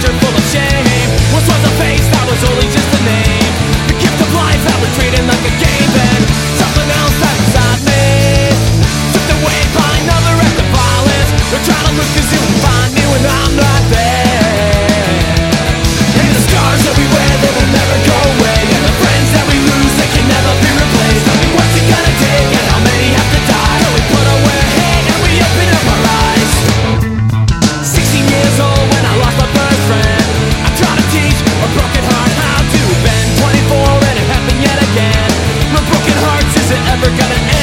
挣脱防线。ever gonna end